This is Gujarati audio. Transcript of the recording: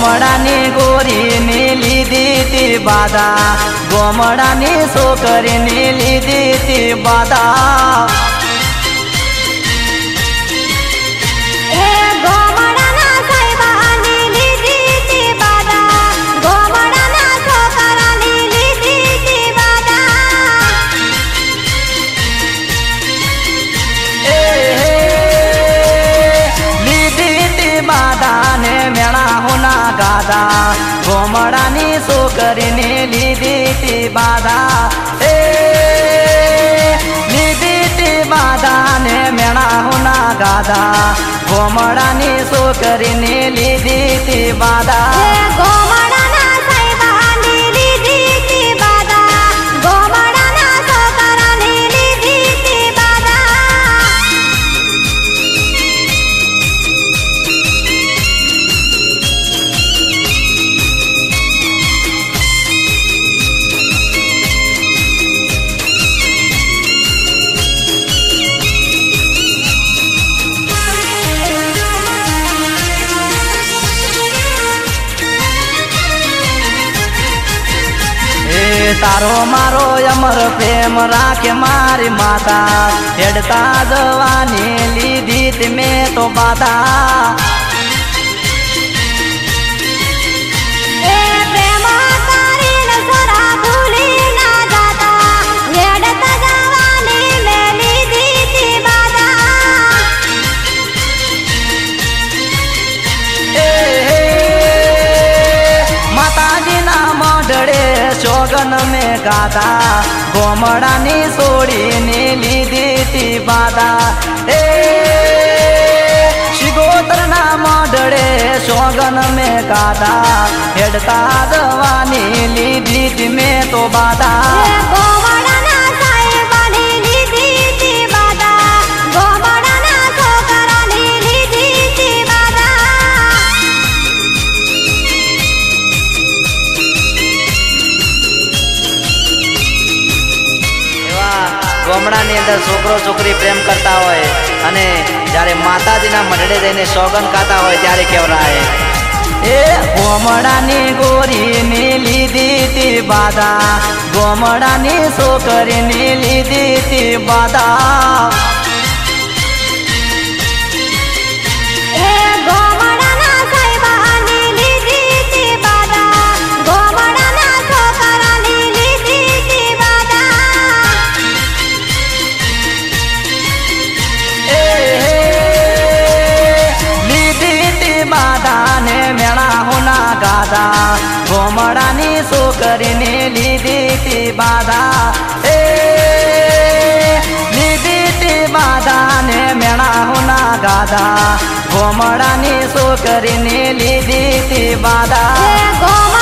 ગોમડાની ગોરીની લીધી તી બાધા. ગોમડાની છોકરીની લીધી તી બાધા. ગોમડાની છોકરીને લીધી તી બાધા. એ, લીધી તી બાધા ને મેળા હોના ગાધા. ગોમડાની છોકરીને લીધી તી બાધા. તારો મારો અમર પ્રેમ રાખે મારી માતા. હેડતા જવાની લીધી મેં તો બાધા. સોગન મેં ગાધા. ગોમડાની સોડીને લીધી તી બાધા. એ શિગોતરના મોઢડે સોગન મેં ગાધા. હેડતા દવાની લીધી તી મેં તો બાદા ગામડાની અંદર છોકરો છોકરી પ્રેમ કરતા હોય અને જ્યારે માતાજીના મંડળે જઈને સોગન ખાતા હોય ત્યારે કેવરાય એ ગોમડાની ગોરીની લીધી તી બાધા, ગોમડાની છોકરીની લીધી તી બાધા. ગાધા ગોમડાની છોકરીને લીધી તી બાધા.